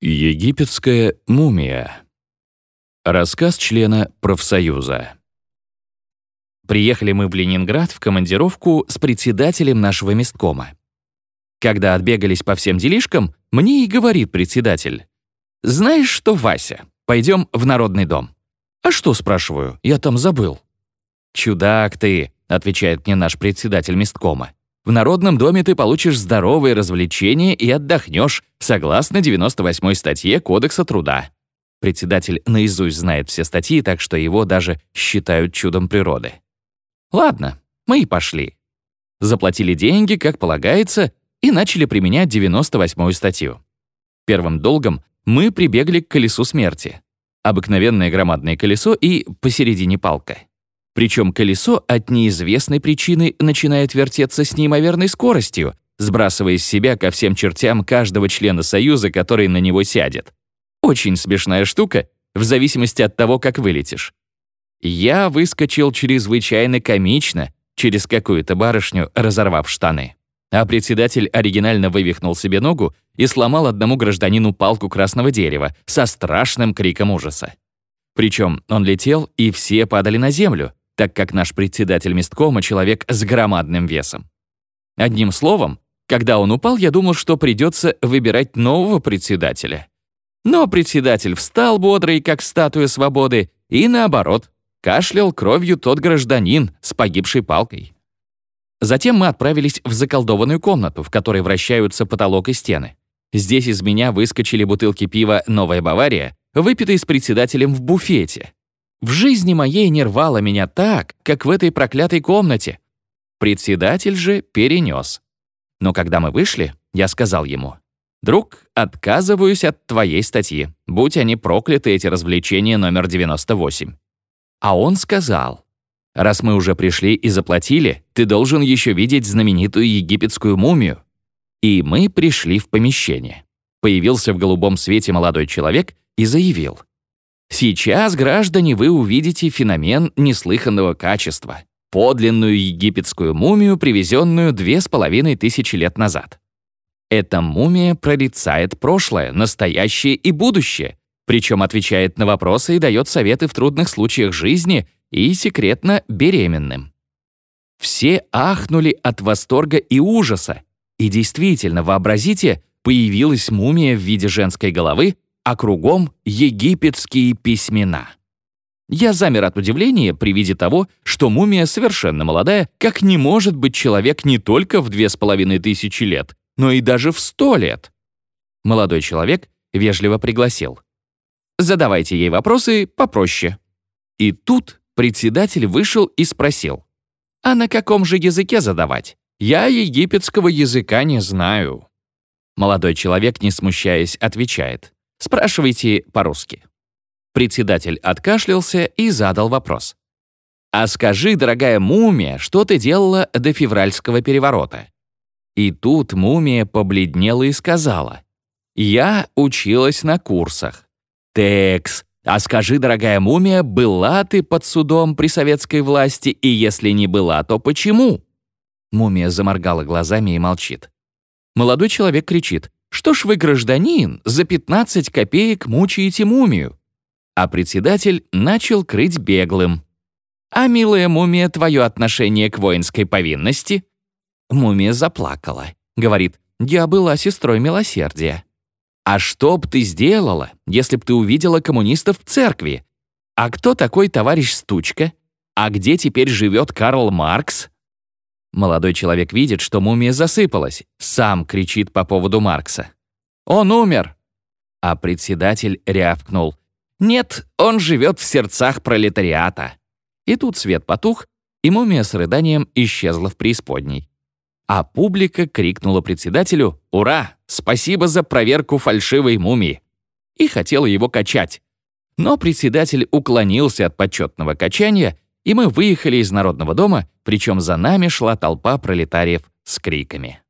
Египетская мумия. Рассказ члена профсоюза. Приехали мы в Ленинград в командировку с председателем нашего месткома. Когда отбегались по всем делишкам, мне и говорит председатель. «Знаешь что, Вася, пойдем в Народный дом». «А что?» — спрашиваю, я там забыл. «Чудак ты», — отвечает мне наш председатель месткома. В Народном доме ты получишь здоровые развлечения и отдохнешь, согласно 98 статье Кодекса труда. Председатель наизусть знает все статьи, так что его даже считают чудом природы. Ладно, мы и пошли. Заплатили деньги, как полагается, и начали применять 98 статью. Первым долгом мы прибегли к колесу смерти. Обыкновенное громадное колесо и посередине палка. Причем колесо от неизвестной причины начинает вертеться с неимоверной скоростью, сбрасывая с себя ко всем чертям каждого члена Союза, который на него сядет. Очень смешная штука, в зависимости от того, как вылетишь. Я выскочил чрезвычайно комично через какую-то барышню, разорвав штаны. А председатель оригинально вывихнул себе ногу и сломал одному гражданину палку красного дерева со страшным криком ужаса. Причем он летел, и все падали на землю, так как наш председатель месткома — человек с громадным весом. Одним словом, когда он упал, я думал, что придется выбирать нового председателя. Но председатель встал бодрый, как статуя свободы, и наоборот, кашлял кровью тот гражданин с погибшей палкой. Затем мы отправились в заколдованную комнату, в которой вращаются потолок и стены. Здесь из меня выскочили бутылки пива «Новая Бавария», выпитые с председателем в буфете. В жизни моей не рвало меня так, как в этой проклятой комнате. Председатель же перенес. Но когда мы вышли, я сказал ему, «Друг, отказываюсь от твоей статьи. Будь они прокляты, эти развлечения номер 98». А он сказал, «Раз мы уже пришли и заплатили, ты должен еще видеть знаменитую египетскую мумию». И мы пришли в помещение. Появился в голубом свете молодой человек и заявил, Сейчас, граждане, вы увидите феномен неслыханного качества — подлинную египетскую мумию, привезенную две с половиной тысячи лет назад. Эта мумия прорицает прошлое, настоящее и будущее, причем отвечает на вопросы и дает советы в трудных случаях жизни и секретно беременным. Все ахнули от восторга и ужаса. И действительно, вообразите, появилась мумия в виде женской головы, а кругом египетские письмена. Я замер от удивления при виде того, что мумия совершенно молодая, как не может быть человек не только в две с половиной тысячи лет, но и даже в сто лет. Молодой человек вежливо пригласил. «Задавайте ей вопросы попроще». И тут председатель вышел и спросил. «А на каком же языке задавать? Я египетского языка не знаю». Молодой человек, не смущаясь, отвечает. Спрашивайте по-русски». Председатель откашлялся и задал вопрос. «А скажи, дорогая мумия, что ты делала до февральского переворота?» И тут мумия побледнела и сказала. «Я училась на курсах». «Текс, а скажи, дорогая мумия, была ты под судом при советской власти, и если не была, то почему?» Мумия заморгала глазами и молчит. Молодой человек кричит. Что ж вы, гражданин, за 15 копеек мучаете мумию? А председатель начал крыть беглым. А, милая мумия, твое отношение к воинской повинности? Мумия заплакала. Говорит, я была сестрой милосердия. А что б ты сделала, если б ты увидела коммунистов в церкви? А кто такой товарищ Стучка? А где теперь живет Карл Маркс? Молодой человек видит, что мумия засыпалась, сам кричит по поводу Маркса. «Он умер!» А председатель рявкнул. «Нет, он живет в сердцах пролетариата». И тут свет потух, и мумия с рыданием исчезла в преисподней. А публика крикнула председателю «Ура! Спасибо за проверку фальшивой мумии!» и хотела его качать. Но председатель уклонился от почетного качания и мы выехали из Народного дома, причем за нами шла толпа пролетариев с криками.